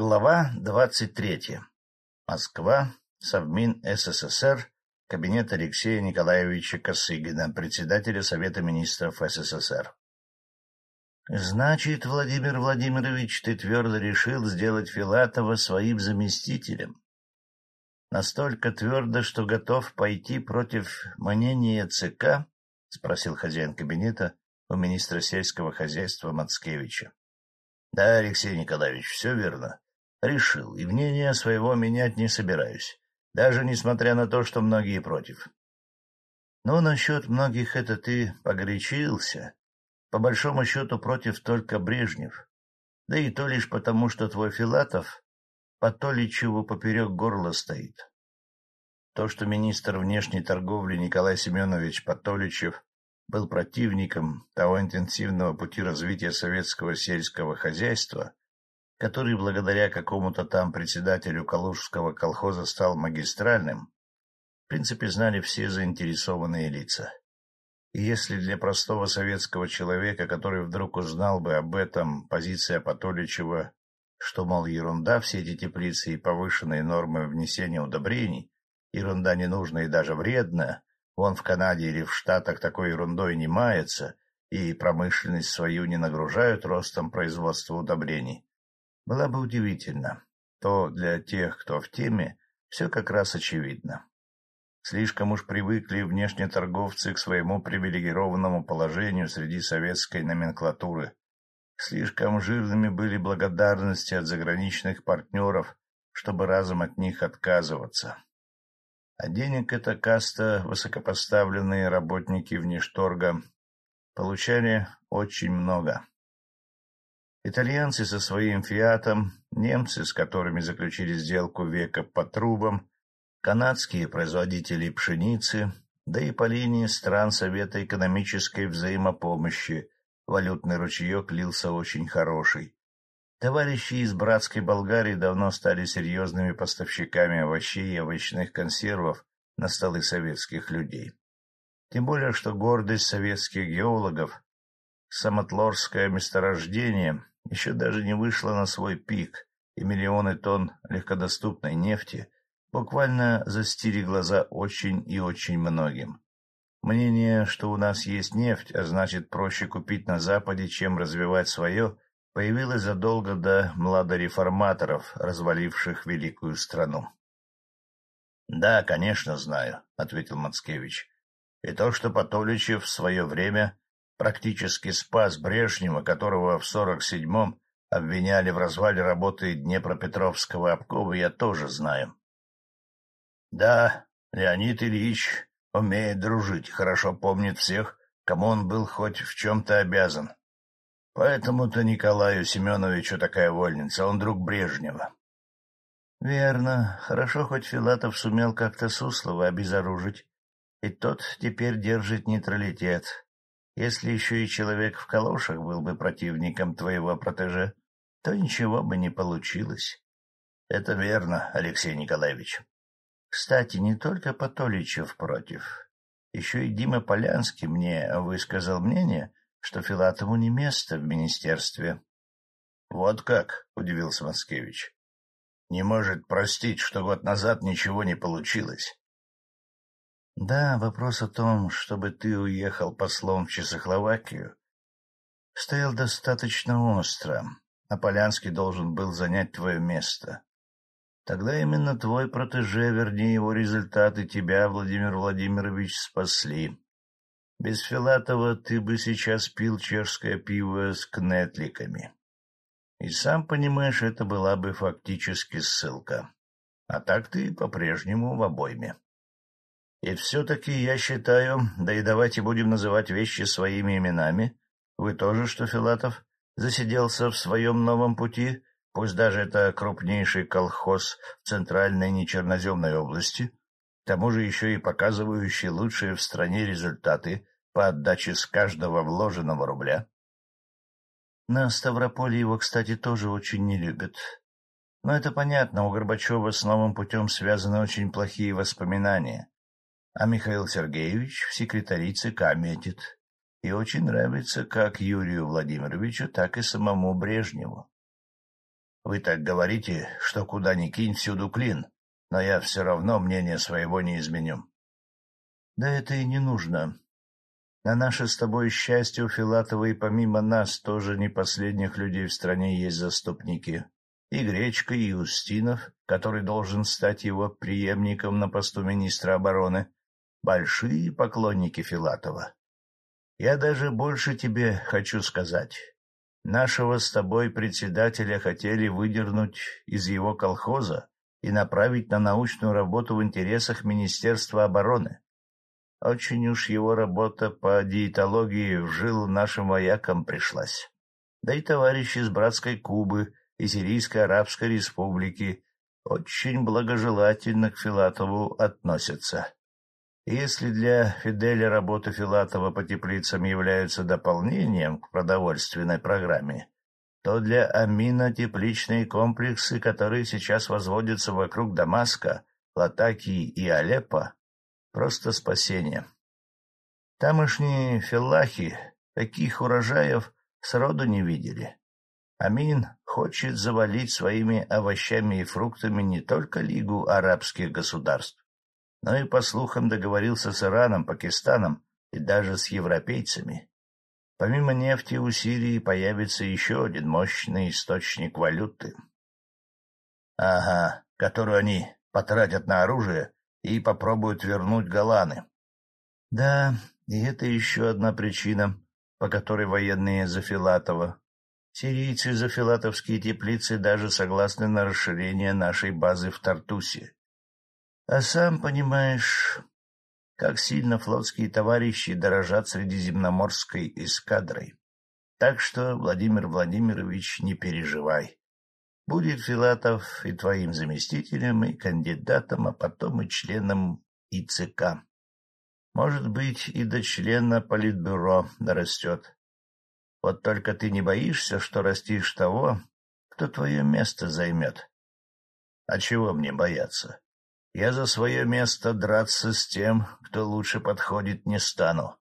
Глава двадцать третья. Москва. Совмин СССР. Кабинет Алексея Николаевича Косыгина, председателя Совета министров СССР. «Значит, Владимир Владимирович, ты твердо решил сделать Филатова своим заместителем? Настолько твердо, что готов пойти против мнения ЦК?» — спросил хозяин кабинета у министра сельского хозяйства Мацкевича. — Да, Алексей Николаевич, все верно. Решил, и мнение своего менять не собираюсь, даже несмотря на то, что многие против. Ну, насчет многих это ты погорячился. По большому счету против только Брежнев. Да и то лишь потому, что твой Филатов по то ли чего поперек горла стоит. То, что министр внешней торговли Николай Семенович Патоличев был противником того интенсивного пути развития советского сельского хозяйства, который благодаря какому-то там председателю Калужского колхоза стал магистральным, в принципе, знали все заинтересованные лица. И если для простого советского человека, который вдруг узнал бы об этом, позиция Патоличева, что, мол, ерунда все эти теплицы и повышенные нормы внесения удобрений, ерунда ненужная и даже вредная, он в Канаде или в Штатах такой ерундой не мается, и промышленность свою не нагружают ростом производства удобрений. Было бы удивительно, то для тех, кто в теме, все как раз очевидно. Слишком уж привыкли внешние торговцы к своему привилегированному положению среди советской номенклатуры. Слишком жирными были благодарности от заграничных партнеров, чтобы разом от них отказываться. А денег эта каста, высокопоставленные работники внешторга, получали очень много. Итальянцы со своим «Фиатом», немцы, с которыми заключили сделку века по трубам, канадские производители пшеницы, да и по линии стран Совета экономической взаимопомощи валютный ручеек лился очень хороший. Товарищи из братской Болгарии давно стали серьезными поставщиками овощей и овощных консервов на столы советских людей. Тем более, что гордость советских геологов, самотлорское месторождение, еще даже не вышло на свой пик, и миллионы тонн легкодоступной нефти буквально застили глаза очень и очень многим. Мнение, что у нас есть нефть, а значит проще купить на Западе, чем развивать свое – появилась задолго до младореформаторов, разваливших великую страну. — Да, конечно, знаю, — ответил Мацкевич. — И то, что Патоличев в свое время практически спас Брежнева, которого в сорок седьмом обвиняли в развале работы Днепропетровского обкома, я тоже знаю. — Да, Леонид Ильич умеет дружить, хорошо помнит всех, кому он был хоть в чем-то обязан, Поэтому-то Николаю Семеновичу такая вольница, он друг Брежнева. — Верно. Хорошо, хоть Филатов сумел как-то Суслова обезоружить. И тот теперь держит нейтралитет. Если еще и человек в калошах был бы противником твоего протеже, то ничего бы не получилось. — Это верно, Алексей Николаевич. Кстати, не только Патоличев против. Еще и Дима Полянский мне высказал мнение, что Филатову не место в министерстве. — Вот как? — удивился Москевич. — Не может простить, что год назад ничего не получилось. — Да, вопрос о том, чтобы ты уехал послом в Чехословакию, стоял достаточно остро, а Полянский должен был занять твое место. Тогда именно твой протеже, вернее его результаты, тебя, Владимир Владимирович, спасли. Без Филатова ты бы сейчас пил чешское пиво с кнетликами. И сам понимаешь, это была бы фактически ссылка. А так ты по-прежнему в обойме. И все-таки я считаю, да и давайте будем называть вещи своими именами, вы тоже, что Филатов засиделся в своем новом пути, пусть даже это крупнейший колхоз в центральной нечерноземной области, к тому же еще и показывающий лучшие в стране результаты по отдаче с каждого вложенного рубля. На Ставрополе его, кстати, тоже очень не любят. Но это понятно, у Горбачева с новым путем связаны очень плохие воспоминания. А Михаил Сергеевич в секретари ЦК метит. И очень нравится как Юрию Владимировичу, так и самому Брежневу. Вы так говорите, что куда ни кинь, всюду клин, но я все равно мнение своего не изменю. — Да это и не нужно. На наше с тобой счастье у Филатова и помимо нас тоже не последних людей в стране есть заступники. И Гречка, и Устинов, который должен стать его преемником на посту министра обороны, большие поклонники Филатова. Я даже больше тебе хочу сказать. Нашего с тобой председателя хотели выдернуть из его колхоза и направить на научную работу в интересах Министерства обороны. Очень уж его работа по диетологии в жилу нашим воякам пришлась. Да и товарищи из братской Кубы и Сирийской Арабской Республики очень благожелательно к Филатову относятся. Если для Фиделя работа Филатова по теплицам является дополнением к продовольственной программе, то для Амина тепличные комплексы, которые сейчас возводятся вокруг Дамаска, Латакии и Алеппо, Просто спасение. Тамошние филлахи таких урожаев сроду не видели. Амин хочет завалить своими овощами и фруктами не только Лигу арабских государств, но и, по слухам, договорился с Ираном, Пакистаном и даже с европейцами. Помимо нефти у Сирии появится еще один мощный источник валюты. Ага, которую они потратят на оружие и попробуют вернуть Голаны. Да, и это еще одна причина, по которой военные за Филатова. Сирийцы за филатовские теплицы даже согласны на расширение нашей базы в Тартусе. А сам понимаешь, как сильно флотские товарищи дорожат средиземноморской эскадрой. Так что, Владимир Владимирович, не переживай. Будет Филатов и твоим заместителем, и кандидатом, а потом и членом ИЦК. Может быть, и до члена политбюро дорастет. Вот только ты не боишься, что растишь того, кто твое место займет. А чего мне бояться? Я за свое место драться с тем, кто лучше подходит, не стану.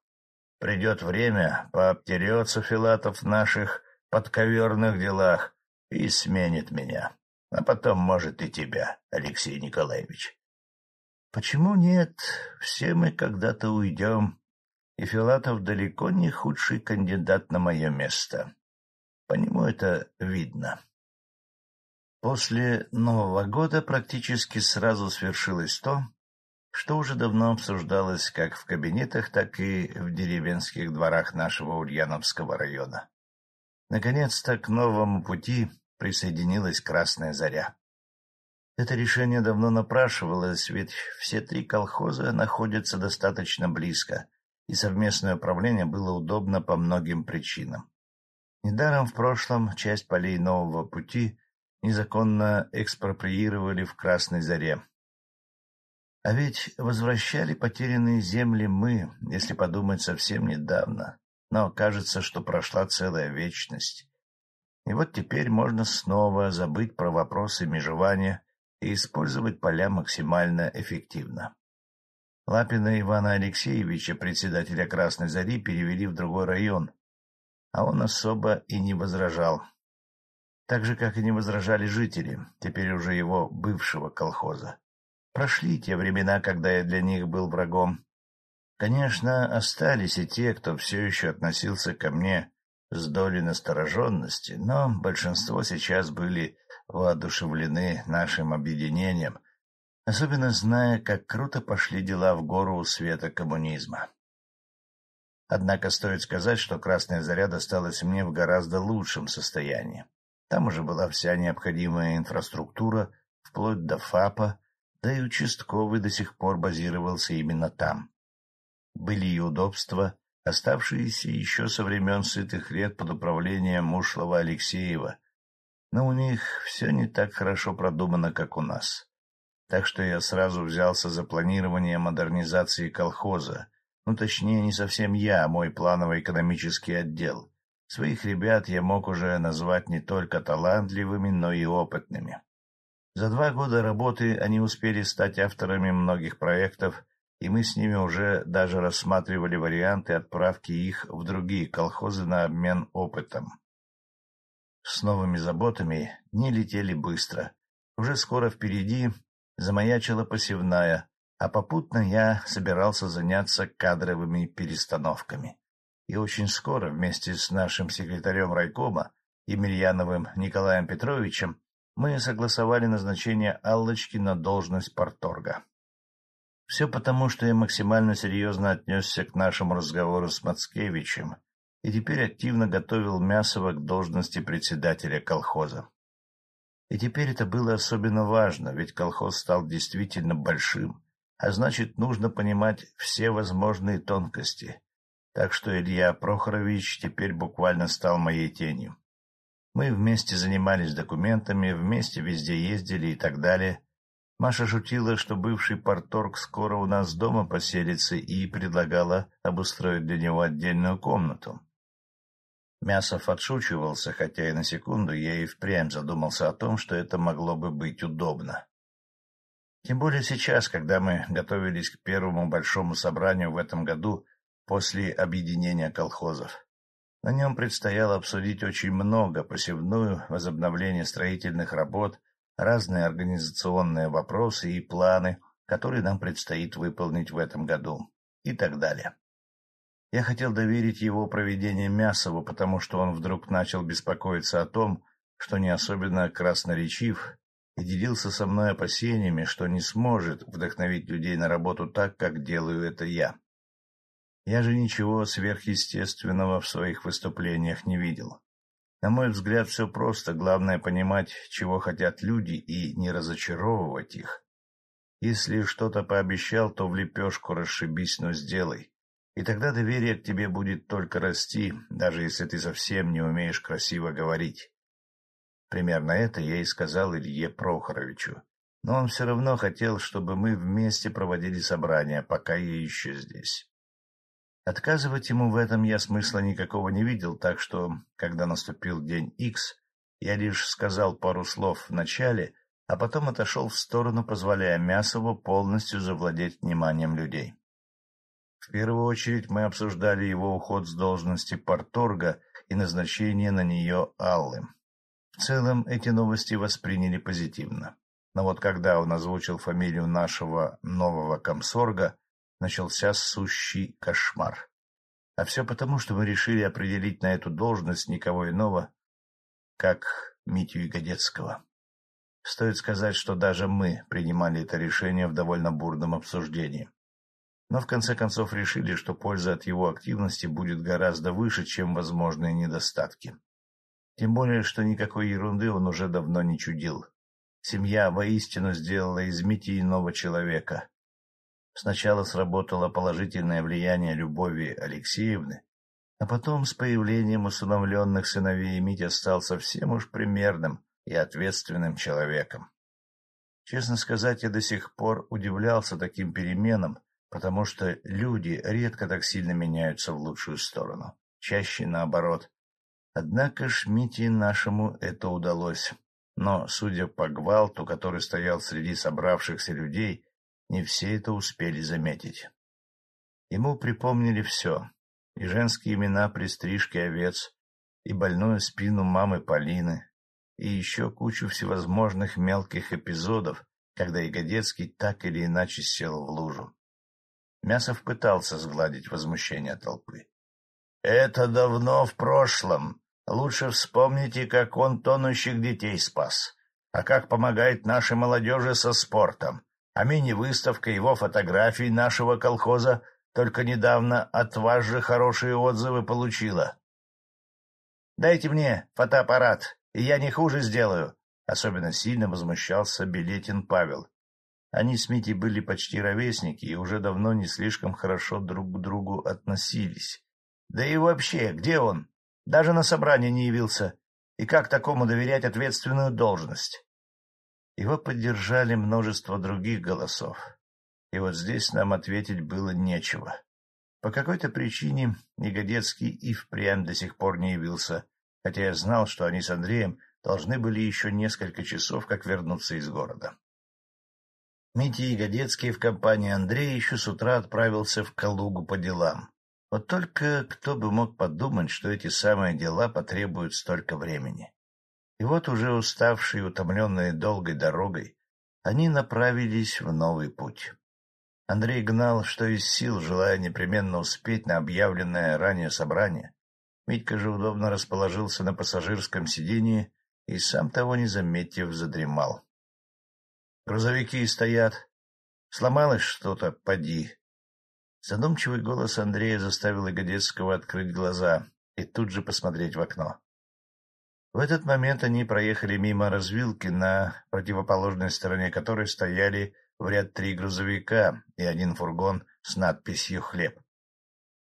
Придет время, пообтерется Филатов в наших подковерных делах, и сменит меня, а потом, может, и тебя, Алексей Николаевич. Почему нет? Все мы когда-то уйдем, и Филатов далеко не худший кандидат на мое место. По нему это видно. После Нового года практически сразу свершилось то, что уже давно обсуждалось как в кабинетах, так и в деревенских дворах нашего Ульяновского района. Наконец-то к новому пути присоединилась Красная Заря. Это решение давно напрашивалось, ведь все три колхоза находятся достаточно близко, и совместное управление было удобно по многим причинам. Недаром в прошлом часть полей нового пути незаконно экспроприировали в Красной Заре. А ведь возвращали потерянные земли мы, если подумать, совсем недавно. Но кажется, что прошла целая вечность. И вот теперь можно снова забыть про вопросы межевания и использовать поля максимально эффективно. Лапина Ивана Алексеевича, председателя Красной Зари, перевели в другой район, а он особо и не возражал. Так же, как и не возражали жители, теперь уже его бывшего колхоза. Прошли те времена, когда я для них был врагом. Конечно, остались и те, кто все еще относился ко мне с долей настороженности, но большинство сейчас были воодушевлены нашим объединением, особенно зная, как круто пошли дела в гору у света коммунизма. Однако стоит сказать, что «Красная заря» досталась мне в гораздо лучшем состоянии. Там уже была вся необходимая инфраструктура, вплоть до ФАПа, да и участковый до сих пор базировался именно там. Были и удобства, оставшиеся еще со времен сытых лет под управлением ушлого Алексеева, но у них все не так хорошо продумано, как у нас. Так что я сразу взялся за планирование модернизации колхоза, ну, точнее, не совсем я, а мой планово-экономический отдел. Своих ребят я мог уже назвать не только талантливыми, но и опытными. За два года работы они успели стать авторами многих проектов и мы с ними уже даже рассматривали варианты отправки их в другие колхозы на обмен опытом. с новыми заботами дни летели быстро. Уже скоро впереди замаячила посевная, а попутно я собирался заняться кадровыми перестановками. И очень скоро вместе с нашим секретарем райкома Емельяновым Николаем Петровичем мы согласовали назначение Аллочки на должность порторга. Все потому, что я максимально серьезно отнесся к нашему разговору с Мацкевичем и теперь активно готовил Мясова к должности председателя колхоза. И теперь это было особенно важно, ведь колхоз стал действительно большим, а значит, нужно понимать все возможные тонкости. Так что Илья Прохорович теперь буквально стал моей тенью. Мы вместе занимались документами, вместе везде ездили и так далее. Маша шутила, что бывший порторг скоро у нас дома поселится и предлагала обустроить для него отдельную комнату. Мясов отшучивался, хотя и на секунду я и впрямь задумался о том, что это могло бы быть удобно. Тем более сейчас, когда мы готовились к первому большому собранию в этом году после объединения колхозов. На нем предстояло обсудить очень много, посевную, возобновление строительных работ, разные организационные вопросы и планы, которые нам предстоит выполнить в этом году, и так далее. Я хотел доверить его проведение Мясову, потому что он вдруг начал беспокоиться о том, что не особенно красноречив, и делился со мной опасениями, что не сможет вдохновить людей на работу так, как делаю это я. Я же ничего сверхъестественного в своих выступлениях не видел. На мой взгляд, все просто, главное понимать, чего хотят люди, и не разочаровывать их. Если что-то пообещал, то в лепешку расшибись, но сделай. И тогда доверие к тебе будет только расти, даже если ты совсем не умеешь красиво говорить. Примерно это я и сказал Илье Прохоровичу. Но он все равно хотел, чтобы мы вместе проводили собрания, пока я еще здесь. Отказывать ему в этом я смысла никакого не видел, так что, когда наступил день Х, я лишь сказал пару слов в начале, а потом отошел в сторону, позволяя Мясову полностью завладеть вниманием людей. В первую очередь мы обсуждали его уход с должности порторга и назначение на нее Аллы. В целом эти новости восприняли позитивно. Но вот когда он озвучил фамилию нашего нового комсорга, начался сущий кошмар. А все потому, что мы решили определить на эту должность никого иного, как Митю Ягодецкого. Стоит сказать, что даже мы принимали это решение в довольно бурном обсуждении. Но в конце концов решили, что польза от его активности будет гораздо выше, чем возможные недостатки. Тем более, что никакой ерунды он уже давно не чудил. Семья воистину сделала из Мити иного человека, Сначала сработало положительное влияние Любови Алексеевны, а потом с появлением усыновленных сыновей Митя стал совсем уж примерным и ответственным человеком. Честно сказать, я до сих пор удивлялся таким переменам, потому что люди редко так сильно меняются в лучшую сторону, чаще наоборот. Однако ж Мите нашему это удалось. Но, судя по гвалту, который стоял среди собравшихся людей, не все это успели заметить. Ему припомнили все — и женские имена при стрижке овец, и больную спину мамы Полины, и еще кучу всевозможных мелких эпизодов, когда Ягодецкий так или иначе сел в лужу. Мясов пытался сгладить возмущение толпы. — Это давно в прошлом. Лучше вспомните, как он тонущих детей спас, а как помогает нашей молодежи со спортом а мини-выставка его фотографий нашего колхоза только недавно от вас же хорошие отзывы получила. «Дайте мне фотоаппарат, и я не хуже сделаю», — особенно сильно возмущался Билетин Павел. Они с Митей были почти ровесники и уже давно не слишком хорошо друг к другу относились. Да и вообще, где он? Даже на собрание не явился. И как такому доверять ответственную должность? Его поддержали множество других голосов. И вот здесь нам ответить было нечего. По какой-то причине Негодецкий и впрямь до сих пор не явился, хотя я знал, что они с Андреем должны были еще несколько часов, как вернуться из города. Митя Ягодецкий в компании Андрея еще с утра отправился в Калугу по делам. Вот только кто бы мог подумать, что эти самые дела потребуют столько времени. И вот уже уставшие, утомленные долгой дорогой, они направились в новый путь. Андрей гнал, что из сил, желая непременно успеть на объявленное ранее собрание. Митька же удобно расположился на пассажирском сиденье и, сам того не заметив, задремал. Грузовики стоят. Сломалось что-то, поди. Задумчивый голос Андрея заставил Игодецкого открыть глаза и тут же посмотреть в окно. В этот момент они проехали мимо развилки, на противоположной стороне которой стояли в ряд три грузовика и один фургон с надписью «Хлеб».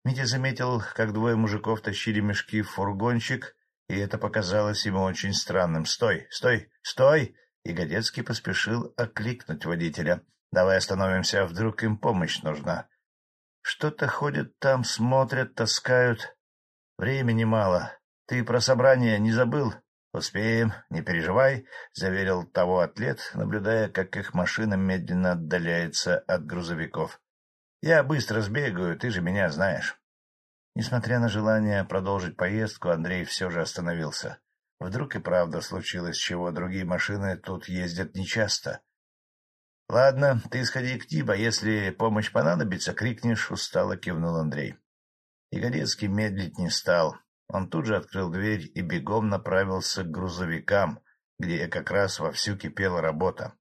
Митя заметил, как двое мужиков тащили мешки в фургончик, и это показалось ему очень странным. «Стой! Стой! Стой!» И Годецкий поспешил окликнуть водителя. «Давай остановимся, вдруг им помощь нужна». «Что-то ходят там, смотрят, таскают. Времени мало. Ты про собрание не забыл?» «Успеем, не переживай», — заверил того атлет, наблюдая, как их машина медленно отдаляется от грузовиков. «Я быстро сбегаю, ты же меня знаешь». Несмотря на желание продолжить поездку, Андрей все же остановился. Вдруг и правда случилось, чего другие машины тут ездят нечасто. — Ладно, ты сходи к Тиба, если помощь понадобится, крикнешь, — устало кивнул Андрей. Игорецкий медлить не стал. Он тут же открыл дверь и бегом направился к грузовикам, где как раз вовсю кипела работа.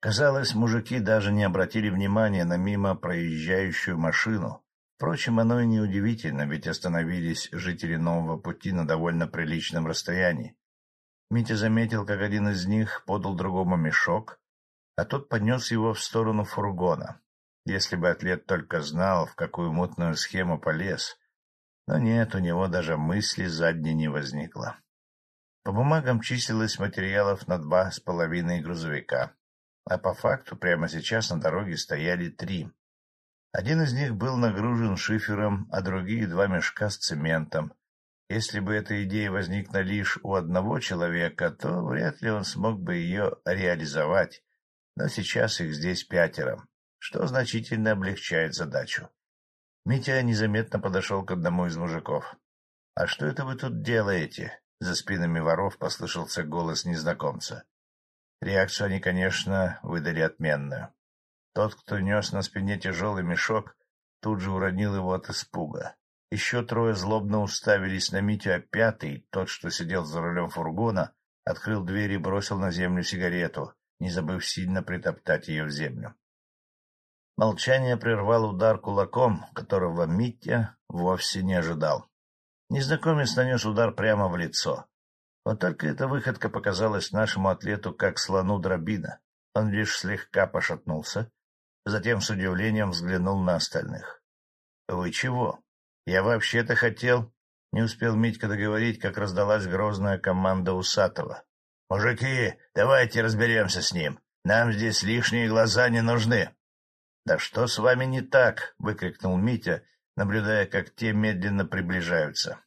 Казалось, мужики даже не обратили внимания на мимо проезжающую машину. Впрочем, оно и неудивительно, ведь остановились жители нового пути на довольно приличном расстоянии. Митя заметил, как один из них подал другому мешок, а тот поднес его в сторону фургона. Если бы атлет только знал, в какую мутную схему полез, но нет, у него даже мысли задней не возникло. По бумагам числилось материалов на два с половиной грузовика, а по факту прямо сейчас на дороге стояли три. Один из них был нагружен шифером, а другие — два мешка с цементом. Если бы эта идея возникла лишь у одного человека, то вряд ли он смог бы ее реализовать, но сейчас их здесь пятеро, что значительно облегчает задачу. Митя незаметно подошел к одному из мужиков. — А что это вы тут делаете? — за спинами воров послышался голос незнакомца. Реакцию они, конечно, выдали отменную. Тот, кто нес на спине тяжелый мешок, тут же уронил его от испуга. Еще трое злобно уставились на Митю, а пятый, тот, что сидел за рулем фургона, открыл дверь и бросил на землю сигарету, не забыв сильно притоптать ее в землю. Молчание прервал удар кулаком, которого Митя вовсе не ожидал. Незнакомец нанес удар прямо в лицо. Вот только эта выходка показалась нашему атлету как слону дробина. Он лишь слегка пошатнулся, затем с удивлением взглянул на остальных. — Вы чего? Я вообще-то хотел... Не успел Митька договорить, как раздалась грозная команда Усатого. — Мужики, давайте разберемся с ним. Нам здесь лишние глаза не нужны. — Да что с вами не так? — выкрикнул Митя, наблюдая, как те медленно приближаются.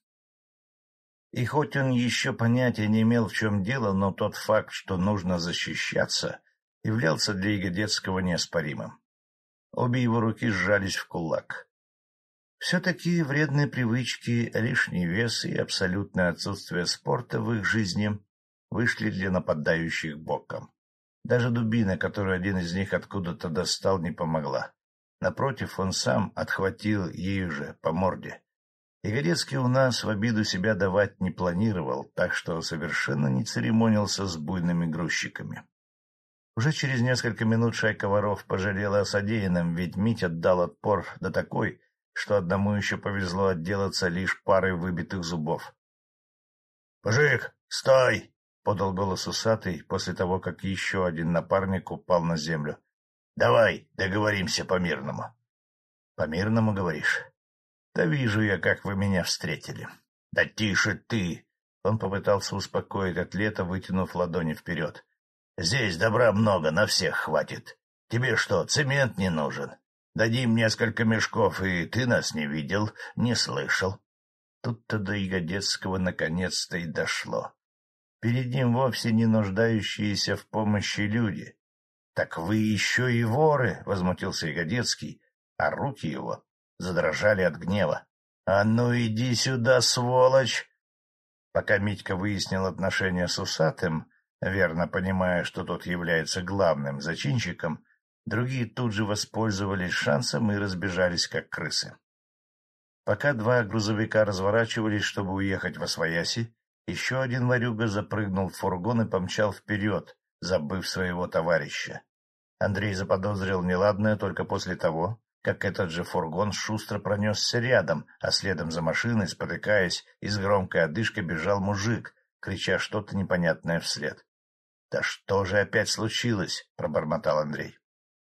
И хоть он еще понятия не имел, в чем дело, но тот факт, что нужно защищаться, являлся для Ягодецкого неоспоримым. Обе его руки сжались в кулак. Все-таки вредные привычки, лишний вес и абсолютное отсутствие спорта в их жизни вышли для нападающих боком. Даже дубина, которую один из них откуда-то достал, не помогла. Напротив, он сам отхватил ею же по морде. Ягодецкий у нас в обиду себя давать не планировал, так что совершенно не церемонился с буйными грузчиками. Уже через несколько минут шайка воров пожалела о содеянном, ведь Митя дал отпор до такой, что одному еще повезло отделаться лишь парой выбитых зубов. — Мужик, стой! — подал голос усатый после того, как еще один напарник упал на землю. — Давай договоримся по-мирному. — По-мирному, говоришь? — Да вижу я, как вы меня встретили. — Да тише ты! Он попытался успокоить атлета, вытянув ладони вперед. — Здесь добра много, на всех хватит. Тебе что, цемент не нужен? Дадим несколько мешков, и ты нас не видел, не слышал. Тут-то до Ягодецкого наконец-то и дошло. Перед ним вовсе не нуждающиеся в помощи люди. — Так вы еще и воры! — возмутился Ягодецкий, а руки его задрожали от гнева. — А ну иди сюда, сволочь! Пока Митька выяснил отношения с усатым, верно понимая, что тот является главным зачинщиком, другие тут же воспользовались шансом и разбежались, как крысы. Пока два грузовика разворачивались, чтобы уехать во свояси, еще один ворюга запрыгнул в фургон и помчал вперед, забыв своего товарища. Андрей заподозрил неладное только после того, как этот же фургон шустро пронесся рядом, а следом за машиной, спотыкаясь и с громкой одышкой бежал мужик, крича что-то непонятное вслед. — Да что же опять случилось? — пробормотал Андрей.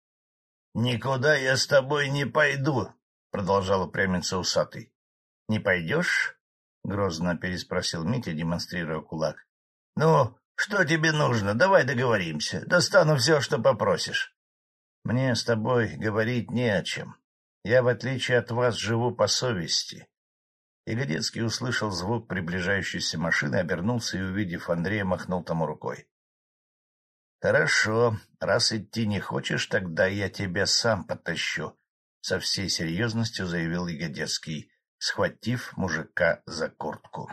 — Никуда я с тобой не пойду, — продолжал упрямиться усатый. — Не пойдешь? — грозно переспросил Митя, демонстрируя кулак. — Ну, что тебе нужно? Давай договоримся. Достану все, что попросишь. Мне с тобой говорить не о чем. Я, в отличие от вас, живу по совести. Ягодецкий услышал звук приближающейся машины, обернулся и, увидев Андрея, махнул тому рукой. — Хорошо, раз идти не хочешь, тогда я тебя сам потащу, — со всей серьезностью заявил Ягодецкий, схватив мужика за куртку.